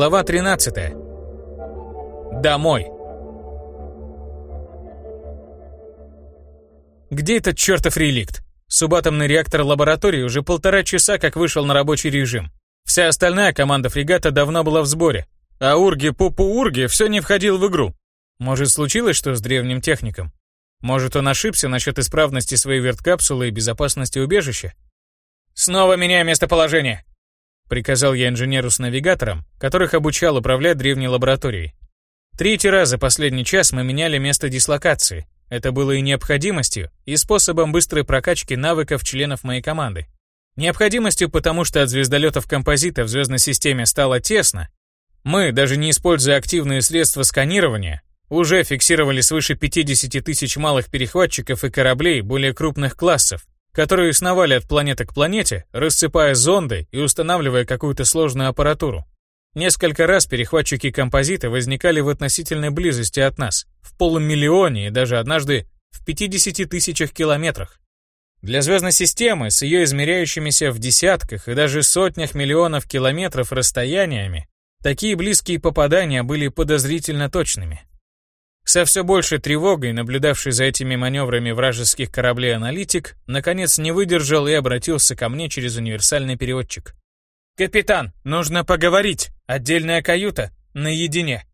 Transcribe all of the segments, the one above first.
Глава 13. Домой. Где этот чертов реликт? Субатомный реактор лаборатории уже полтора часа как вышел на рабочий режим. Вся остальная команда фрегата давно была в сборе, а Урги-Пупу-Урги все не входил в игру. Может, случилось что с древним техником? Может, он ошибся насчет исправности своей верткапсулы и безопасности убежища? «Снова меняй местоположение!» Приказал я инженеру с навигатором, которых обучал управлять древней лабораторией. Третий раз за последний час мы меняли место дислокации. Это было и необходимостью, и способом быстрой прокачки навыков членов моей команды. Необходимостью, потому что от звездолетов композита в звездной системе стало тесно. Мы, даже не используя активные средства сканирования, уже фиксировали свыше 50 тысяч малых перехватчиков и кораблей более крупных классов, которые сновали от планеты к планете, рассыпая зонды и устанавливая какую-то сложную аппаратуру. Несколько раз перехватчики композита возникали в относительной близости от нас, в полумиллионе и даже однажды в 50 тысячах километрах. Для звездной системы с ее измеряющимися в десятках и даже сотнях миллионов километров расстояниями, такие близкие попадания были подозрительно точными. Со все большей тревогой, наблюдавший за этими маневрами вражеских кораблей аналитик, наконец не выдержал и обратился ко мне через универсальный переводчик. «Капитан, нужно поговорить. Отдельная каюта. Наедине».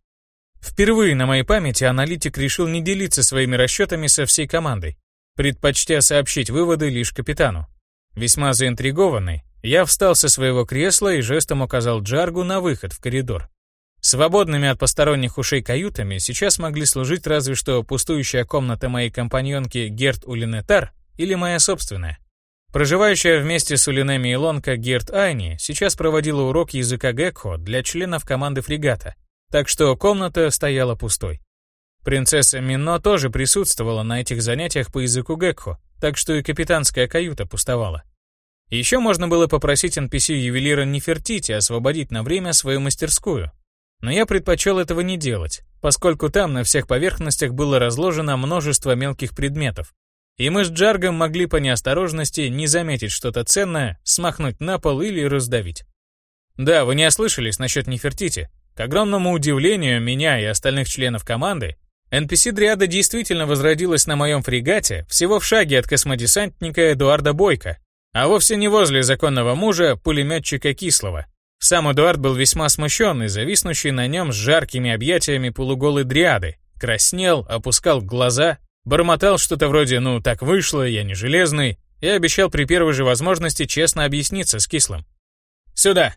Впервые на моей памяти аналитик решил не делиться своими расчетами со всей командой, предпочтя сообщить выводы лишь капитану. Весьма заинтригованный, я встал со своего кресла и жестом указал Джаргу на выход в коридор. Свободными от посторонних ушей каютами сейчас могли служить разве что пустующая комната моей компаньонки Герт Улинетар или моя собственная. Проживающая вместе с Улинеми Илонка Герт Айни сейчас проводила урок языка Гекхо для членов команды фрегата, так что комната стояла пустой. Принцесса Мино тоже присутствовала на этих занятиях по языку Гекхо, так что и капитанская каюта пустовала. Еще можно было попросить NPC-ювелира Нефертити освободить на время свою мастерскую, но я предпочел этого не делать, поскольку там на всех поверхностях было разложено множество мелких предметов. И мы с Джаргом могли по неосторожности не заметить что-то ценное, смахнуть на пол или раздавить. Да, вы не ослышались насчет Нефертити. К огромному удивлению меня и остальных членов команды, NPC-дриада действительно возродилась на моем фрегате всего в шаге от космодесантника Эдуарда Бойко, а вовсе не возле законного мужа, пулеметчика Кислого. Сам Эдуард был весьма смущен и зависнущий на нем с жаркими объятиями полуголой дриады, краснел, опускал глаза, бормотал что-то вроде «ну так вышло, я не железный» и обещал при первой же возможности честно объясниться с Кислым. «Сюда!»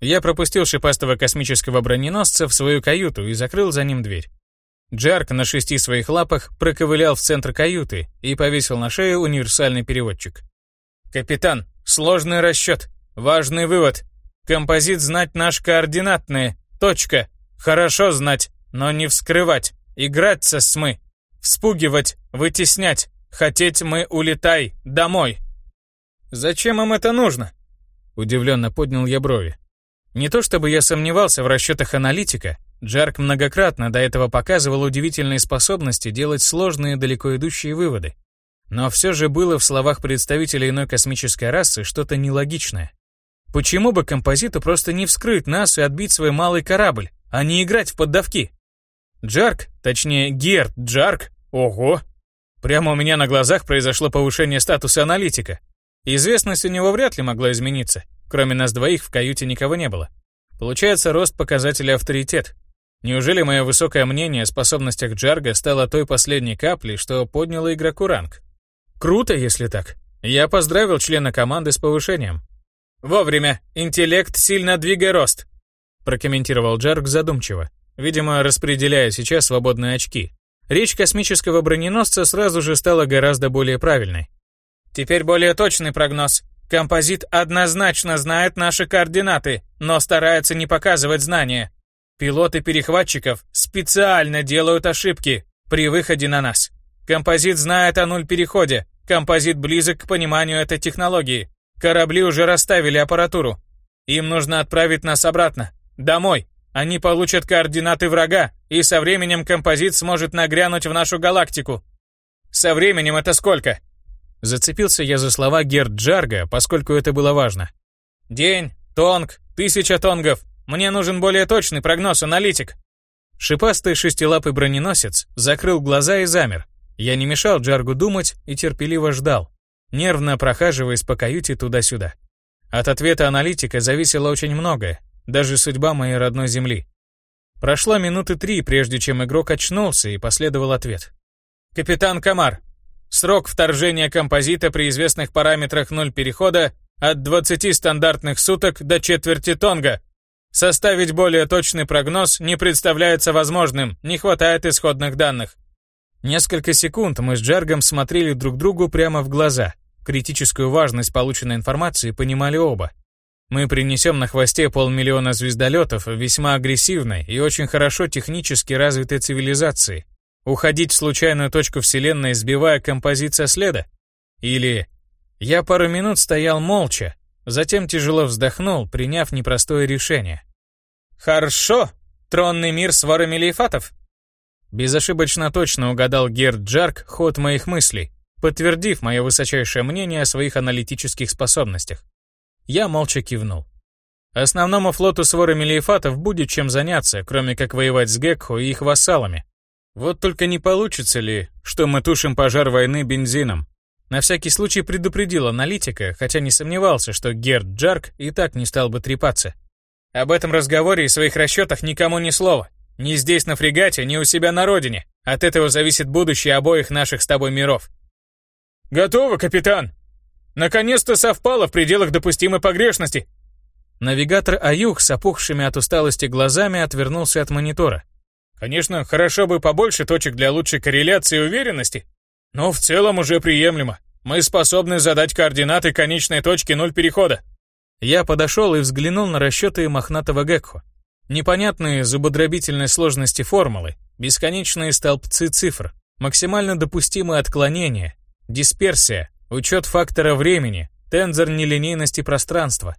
Я пропустил шипастого космического броненосца в свою каюту и закрыл за ним дверь. Джарк на шести своих лапах проковылял в центр каюты и повесил на шею универсальный переводчик. «Капитан, сложный расчет, важный вывод. Композит знать наш координатные. Точка. Хорошо знать, но не вскрывать. Играться с мы. Вспугивать, вытеснять. Хотеть мы улетай. Домой. Зачем им это нужно? Удивленно поднял я брови. Не то чтобы я сомневался в расчетах аналитика, Джарк многократно до этого показывал удивительные способности делать сложные далеко идущие выводы. Но все же было в словах представителя иной космической расы что-то нелогичное. Почему бы композиту просто не вскрыть нас и отбить свой малый корабль, а не играть в поддавки? Джарк, точнее Герт Джарк, ого! Прямо у меня на глазах произошло повышение статуса аналитика. Известность у него вряд ли могла измениться. Кроме нас двоих в каюте никого не было. Получается рост показателя авторитет. Неужели мое высокое мнение о способностях Джарга стало той последней каплей, что подняло игроку ранг? Круто, если так. Я поздравил члена команды с повышением. «Вовремя. Интеллект сильно двигай рост», прокомментировал Джарк задумчиво, видимо, распределяя сейчас свободные очки. Речь космического броненосца сразу же стала гораздо более правильной. «Теперь более точный прогноз. Композит однозначно знает наши координаты, но старается не показывать знания. Пилоты перехватчиков специально делают ошибки при выходе на нас. Композит знает о нуль-переходе. Композит близок к пониманию этой технологии. Корабли уже расставили аппаратуру. Им нужно отправить нас обратно. Домой. Они получат координаты врага, и со временем композит сможет нагрянуть в нашу галактику. Со временем это сколько? Зацепился я за слова Герд Джарга, поскольку это было важно. День, тонг, тысяча тонгов, Мне нужен более точный прогноз, аналитик. Шипастый шестилапый броненосец закрыл глаза и замер. Я не мешал Джаргу думать и терпеливо ждал, нервно прохаживаясь по каюте туда-сюда. От ответа аналитика зависело очень многое, даже судьба моей родной земли. Прошло минуты три, прежде чем игрок очнулся и последовал ответ. «Капитан Камар, срок вторжения композита при известных параметрах нуль перехода от 20 стандартных суток до четверти тонга. Составить более точный прогноз не представляется возможным, не хватает исходных данных. Несколько секунд мы с Джергом смотрели друг другу прямо в глаза. Критическую важность полученной информации понимали оба. Мы принесем на хвосте полмиллиона звездолетов весьма агрессивной и очень хорошо технически развитой цивилизации. Уходить в случайную точку Вселенной, сбивая композиция следа? Или... Я пару минут стоял молча, Затем тяжело вздохнул, приняв непростое решение. «Хорошо! Тронный мир с ворами лейфатов!» Безошибочно точно угадал Герд Джарк ход моих мыслей, подтвердив мое высочайшее мнение о своих аналитических способностях. Я молча кивнул. Основному флоту с ворами лейфатов будет чем заняться, кроме как воевать с Гекхо и их вассалами. Вот только не получится ли, что мы тушим пожар войны бензином, на всякий случай предупредил аналитика, хотя не сомневался, что Герд Джарк и так не стал бы трепаться. Об этом разговоре и своих расчетах никому ни слова. Ни здесь на фрегате, ни у себя на родине. От этого зависит будущее обоих наших с тобой миров. «Готово, капитан! Наконец-то совпало в пределах допустимой погрешности!» Навигатор Аюх с опухшими от усталости глазами отвернулся от монитора. «Конечно, хорошо бы побольше точек для лучшей корреляции и уверенности, но в целом уже приемлемо. Мы способны задать координаты конечной точки нуль перехода. Я подошел и взглянул на расчеты мохнатого Гекхо. Непонятные зубодробительные сложности формулы, бесконечные столбцы цифр, максимально допустимые отклонения, дисперсия, учет фактора времени, тензор нелинейности пространства.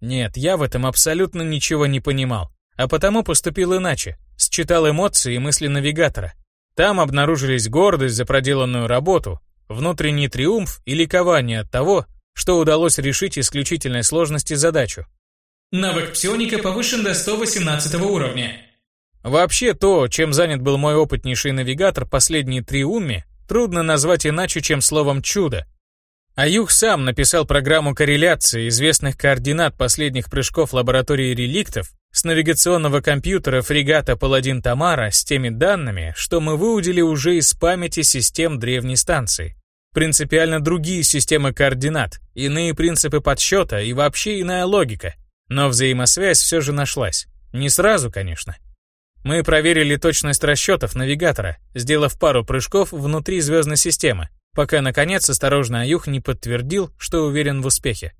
Нет, я в этом абсолютно ничего не понимал, а потому поступил иначе, считал эмоции и мысли навигатора. Там обнаружились гордость за проделанную работу, внутренний триумф и ликование от того, что удалось решить исключительной сложности задачу. Навык псионика повышен до 118 уровня. Вообще то, чем занят был мой опытнейший навигатор последние три умми, трудно назвать иначе, чем словом «чудо». Аюх сам написал программу корреляции известных координат последних прыжков лаборатории реликтов с навигационного компьютера фрегата «Паладин Тамара» с теми данными, что мы выудили уже из памяти систем древней станции. Принципиально другие системы координат, иные принципы подсчета и вообще иная логика. Но взаимосвязь все же нашлась. Не сразу, конечно. Мы проверили точность расчетов навигатора, сделав пару прыжков внутри звездной системы, пока, наконец, осторожно Аюх не подтвердил, что уверен в успехе.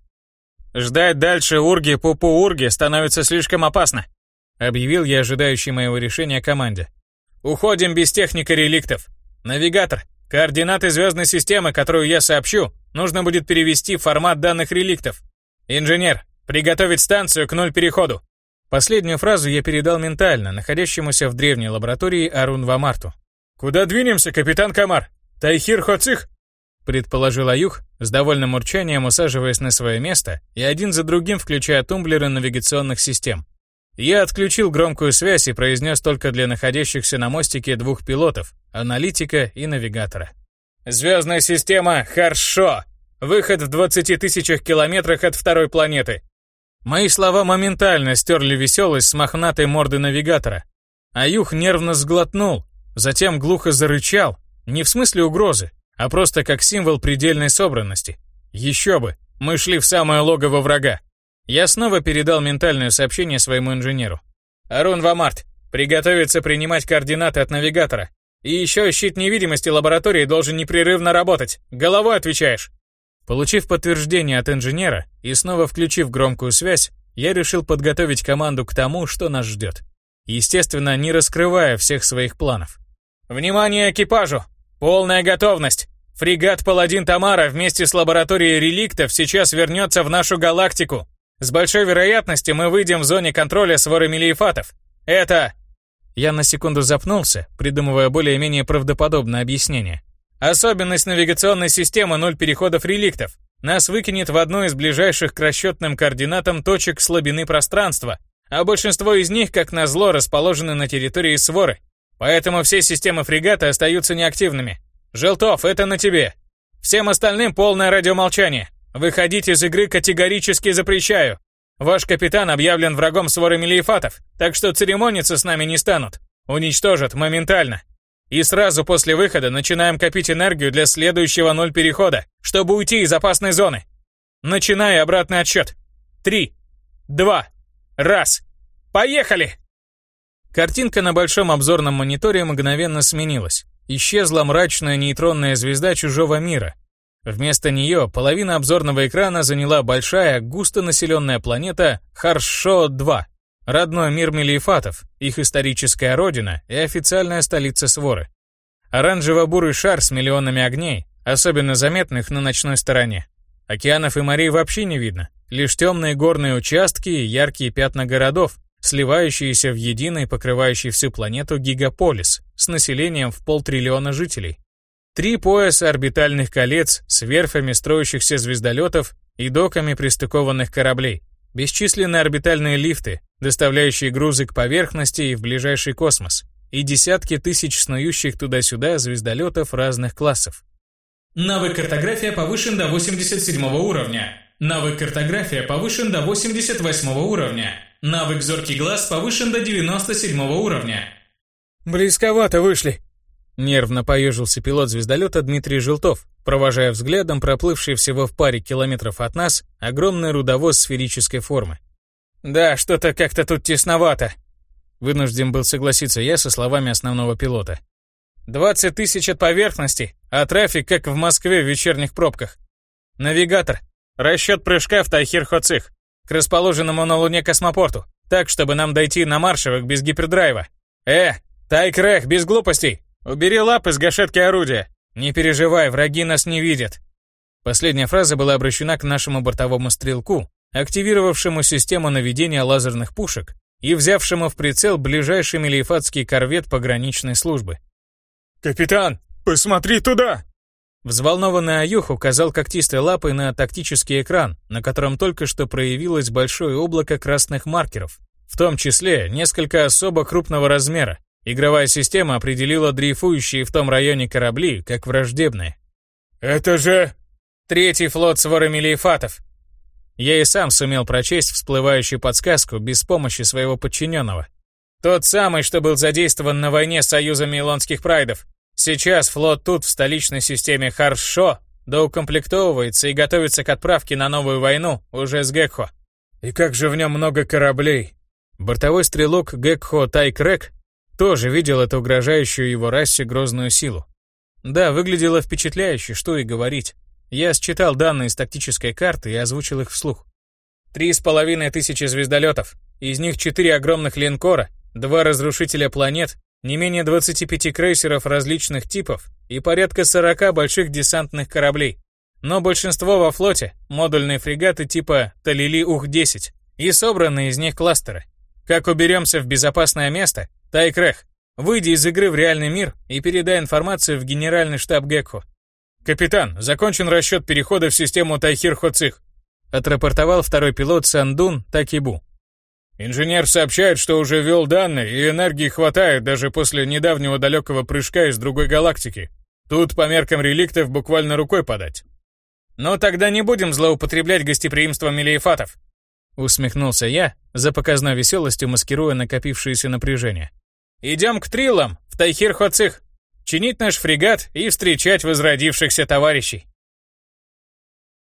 «Ждать дальше Урги-Пупу-Урги становится слишком опасно», объявил я ожидающий моего решения команде. «Уходим без техника реликтов. Навигатор, координаты звездной системы, которую я сообщу, нужно будет перевести в формат данных реликтов. Инженер, приготовить станцию к ноль переходу». Последнюю фразу я передал ментально, находящемуся в древней лаборатории Арун Вамарту. «Куда двинемся, капитан Камар? Тайхир Хоцих?» предположил Аюх, с довольным урчанием усаживаясь на свое место и один за другим включая тумблеры навигационных систем. Я отключил громкую связь и произнес только для находящихся на мостике двух пилотов, аналитика и навигатора. «Звездная система, хорошо! Выход в 20 тысячах километрах от второй планеты!» Мои слова моментально стерли веселость с мохнатой морды навигатора. Аюх нервно сглотнул, затем глухо зарычал, не в смысле угрозы, а просто как символ предельной собранности. Еще бы, мы шли в самое логово врага. Я снова передал ментальное сообщение своему инженеру. «Арун Вамарт, приготовиться принимать координаты от навигатора. И еще щит невидимости лаборатории должен непрерывно работать. Головой отвечаешь». Получив подтверждение от инженера и снова включив громкую связь, я решил подготовить команду к тому, что нас ждет. Естественно, не раскрывая всех своих планов. «Внимание экипажу! Полная готовность! Фрегат «Паладин Тамара» вместе с лабораторией реликтов сейчас вернется в нашу галактику. С большой вероятностью мы выйдем в зоне контроля с ворами лейфатов. Это...» Я на секунду запнулся, придумывая более-менее правдоподобное объяснение. «Особенность навигационной системы нуль переходов реликтов. Нас выкинет в одну из ближайших к расчетным координатам точек слабины пространства, а большинство из них, как назло, расположены на территории Своры. Поэтому все системы фрегата остаются неактивными. Желтов, это на тебе. Всем остальным полное радиомолчание. Выходить из игры категорически запрещаю. Ваш капитан объявлен врагом своры Мелиефатов, так что церемониться с нами не станут. Уничтожат моментально. И сразу после выхода начинаем копить энергию для следующего ноль перехода, чтобы уйти из опасной зоны. Начинай обратный отсчет. Три, два, раз. Поехали! Картинка на большом обзорном мониторе мгновенно сменилась. Исчезла мрачная нейтронная звезда чужого мира. Вместо нее половина обзорного экрана заняла большая, густонаселенная планета Харшо-2, родной мир Мелиефатов, их историческая родина и официальная столица Своры. Оранжево-бурый шар с миллионами огней, особенно заметных на ночной стороне. Океанов и морей вообще не видно, лишь темные горные участки и яркие пятна городов, сливающиеся в единый, покрывающий всю планету гигаполис с населением в полтриллиона жителей. Три пояса орбитальных колец с верфями строящихся звездолетов и доками пристыкованных кораблей, бесчисленные орбитальные лифты, доставляющие грузы к поверхности и в ближайший космос, и десятки тысяч снующих туда-сюда звездолетов разных классов. Навык картография повышен до 87 уровня. Навык картография повышен до 88 уровня. Навык зоркий глаз повышен до 97 уровня. Близковато вышли. Нервно поежился пилот звездолета Дмитрий Желтов, провожая взглядом проплывший всего в паре километров от нас огромный рудовоз сферической формы. «Да, что-то как-то тут тесновато», — вынужден был согласиться я со словами основного пилота. «20 тысяч от поверхности, а трафик как в Москве в вечерних пробках. Навигатор, расчет прыжка в Тайхир-Хоцих к расположенному на Луне космопорту, так, чтобы нам дойти на маршевых без гипердрайва. Э, Тайкрех, без глупостей! Убери лапы с гашетки орудия! Не переживай, враги нас не видят!» Последняя фраза была обращена к нашему бортовому стрелку, активировавшему систему наведения лазерных пушек и взявшему в прицел ближайший мелиефатский корвет пограничной службы. «Капитан, посмотри туда!» Взволнованный Аюх указал когтистой лапой на тактический экран, на котором только что проявилось большое облако красных маркеров, в том числе несколько особо крупного размера. Игровая система определила дрейфующие в том районе корабли как враждебные. «Это же...» «Третий флот своры Мелиефатов». Я и сам сумел прочесть всплывающую подсказку без помощи своего подчиненного. Тот самый, что был задействован на войне с союзом Илонских прайдов. Сейчас флот тут в столичной системе хорошо доукомплектовывается и готовится к отправке на новую войну уже с Гекхо. И как же в нем много кораблей. Бортовой стрелок Гекхо Тайкрек тоже видел эту угрожающую его расе грозную силу. Да, выглядело впечатляюще, что и говорить. Я считал данные с тактической карты и озвучил их вслух. Три с половиной тысячи звездолетов, из них четыре огромных линкора, два разрушителя планет не менее 25 крейсеров различных типов и порядка 40 больших десантных кораблей. Но большинство во флоте – модульные фрегаты типа Талили-Ух-10 и собранные из них кластеры. Как уберемся в безопасное место, Тайкрех, выйди из игры в реальный мир и передай информацию в генеральный штаб Гекхо. «Капитан, закончен расчет перехода в систему Тайхир-Хоцих», отрапортовал второй пилот Сандун Такибу. Инженер сообщает, что уже ввел данные, и энергии хватает даже после недавнего далекого прыжка из другой галактики. Тут по меркам реликтов буквально рукой подать. «Ну тогда не будем злоупотреблять гостеприимством мелиефатов», усмехнулся я, за показной веселостью маскируя накопившееся напряжение. «Идем к трилам, в Тайхир-Хоцих, чинить наш фрегат и встречать возродившихся товарищей».